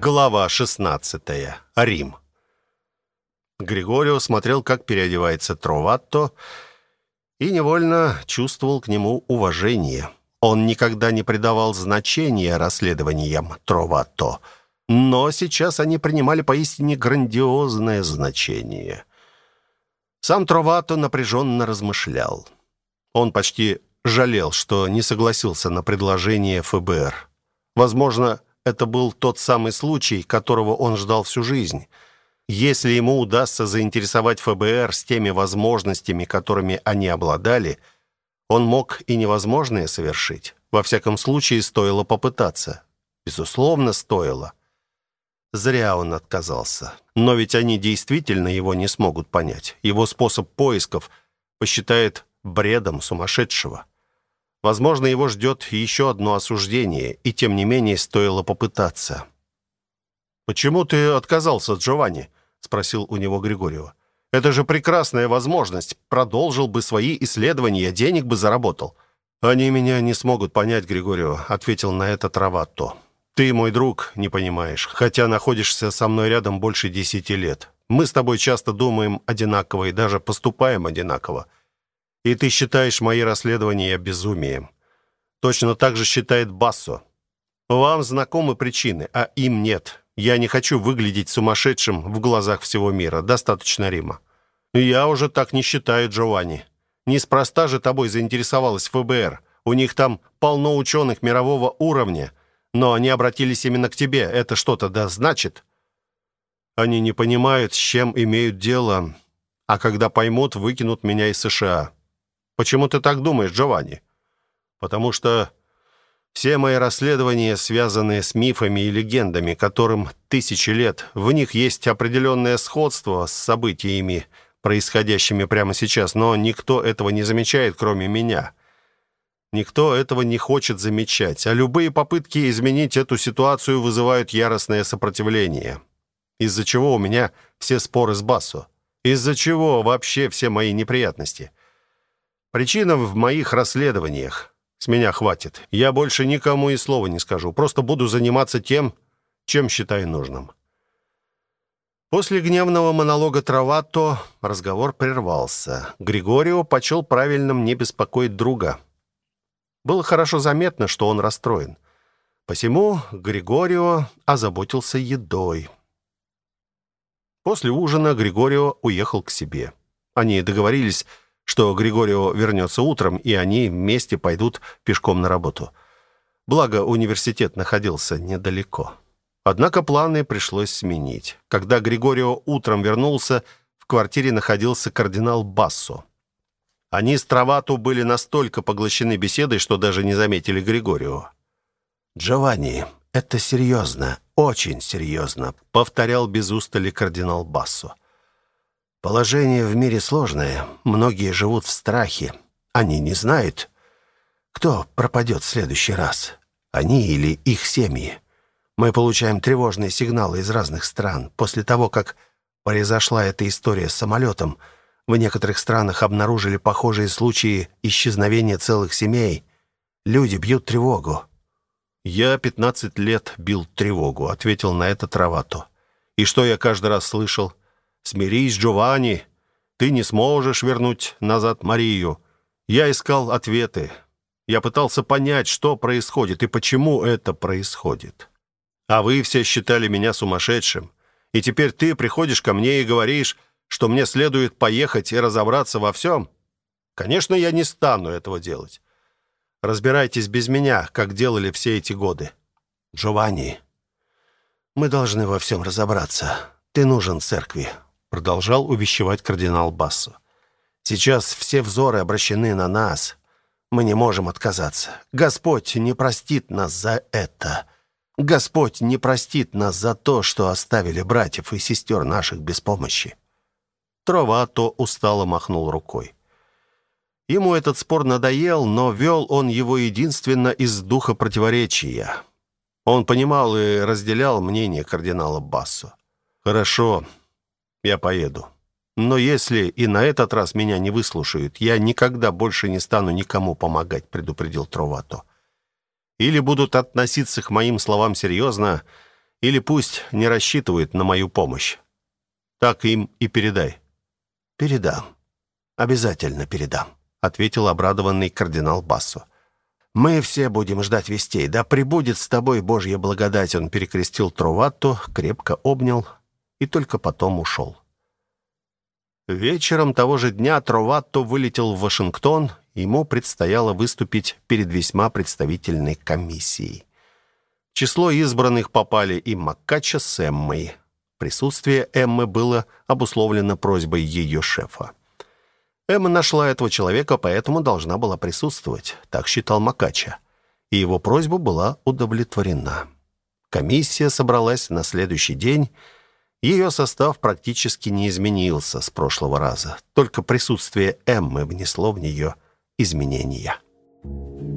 Глава 16. Рим. Григорио смотрел, как переодевается Троватто, и невольно чувствовал к нему уважение. Он никогда не придавал значения расследованиям Троватто, но сейчас они принимали поистине грандиозное значение. Сам Троватто напряженно размышлял. Он почти жалел, что не согласился на предложение ФБР. Возможно, это был тот самый случай, которого он ждал всю жизнь. Если ему удастся заинтересовать ФБР с теми возможностями, которыми они обладали, он мог и невозможное совершить. Во всяком случае, стоило попытаться. Безусловно, стоило. Зря он отказался. Но ведь они действительно его не смогут понять. Его способ поисков посчитает бредом сумасшедшего. Возможно, его ждет еще одно осуждение, и тем не менее стоило попытаться. «Почему ты отказался, Джованни?» — спросил у него Григорьева. «Это же прекрасная возможность. Продолжил бы свои исследования, денег бы заработал». «Они меня не смогут понять, Григорьева», — ответил на это Траватто. «Ты, мой друг, не понимаешь, хотя находишься со мной рядом больше десяти лет. Мы с тобой часто думаем одинаково и даже поступаем одинаково. И ты считаешь мои расследования безумием. Точно так же считает Бассо. Вам знакомы причины, а им нет. Я не хочу выглядеть сумасшедшим в глазах всего мира. Достаточно Рима. Я уже так не считаю, Джованни. Неспроста же тобой заинтересовалась ФБР. У них там полно ученых мирового уровня. Но они обратились именно к тебе. Это что-то да значит? Они не понимают, с чем имеют дело. А когда поймут, выкинут меня из США. Почему ты так думаешь, Джованни? Потому что все мои расследования связаны с мифами и легендами, которым тысячи лет. В них есть определенное сходство с событиями, происходящими прямо сейчас, но никто этого не замечает, кроме меня. Никто этого не хочет замечать, а любые попытки изменить эту ситуацию вызывают яростное сопротивление. Из-за чего у меня все споры с Бассо? Из-за чего вообще все мои неприятности? Причина в моих расследованиях. С меня хватит. Я больше никому и слова не скажу. Просто буду заниматься тем, чем считаю нужным. После гневного монолога Травато разговор прервался. Григорио почел правильным не беспокоить друга. Было хорошо заметно, что он расстроен. Посему Григорио озаботился едой. После ужина Григорио уехал к себе. Они договорились что Григорио вернется утром, и они вместе пойдут пешком на работу. Благо, университет находился недалеко. Однако планы пришлось сменить. Когда Григорио утром вернулся, в квартире находился кардинал Бассо. Они с Травату были настолько поглощены беседой, что даже не заметили Григорио. «Джованни, это серьезно, очень серьезно», — повторял без устали кардинал Бассо. Положение в мире сложное. Многие живут в страхе. Они не знают, кто пропадет в следующий раз. Они или их семьи. Мы получаем тревожные сигналы из разных стран. После того, как произошла эта история с самолетом, в некоторых странах обнаружили похожие случаи исчезновения целых семей. Люди бьют тревогу. «Я 15 лет бил тревогу», — ответил на это Травато. «И что я каждый раз слышал?» «Смирись, Джованни, ты не сможешь вернуть назад Марию». Я искал ответы. Я пытался понять, что происходит и почему это происходит. А вы все считали меня сумасшедшим. И теперь ты приходишь ко мне и говоришь, что мне следует поехать и разобраться во всем. Конечно, я не стану этого делать. Разбирайтесь без меня, как делали все эти годы. Джованни, мы должны во всем разобраться. Ты нужен церкви продолжал увещевать кардинал Бассо. Сейчас все взоры обращены на нас. Мы не можем отказаться. Господь не простит нас за это. Господь не простит нас за то, что оставили братьев и сестер наших без помощи. Тровато устало махнул рукой. Ему этот спор надоел, но вел он его единственно из духа противоречия. Он понимал и разделял мнение кардинала Бассо. «Хорошо, я поеду. Но если и на этот раз меня не выслушают, я никогда больше не стану никому помогать, предупредил Тровато. Или будут относиться к моим словам серьезно, или пусть не рассчитывают на мою помощь. Так им и передай». «Передам. Обязательно передам», — ответил обрадованный кардинал Бассо. «Мы все будем ждать вестей. Да пребудет с тобой Божья благодать!» Он перекрестил Троватту, крепко обнял и только потом ушел. Вечером того же дня Троватто вылетел в Вашингтон. Ему предстояло выступить перед весьма представительной комиссией. В число избранных попали и Маккача с Эммой. Присутствие Эммы было обусловлено просьбой ее шефа. Эмма нашла этого человека, поэтому должна была присутствовать, так считал Макача. И его просьба была удовлетворена. Комиссия собралась на следующий день. Ее состав практически не изменился с прошлого раза. Только присутствие Эммы внесло в нее изменения. Thank.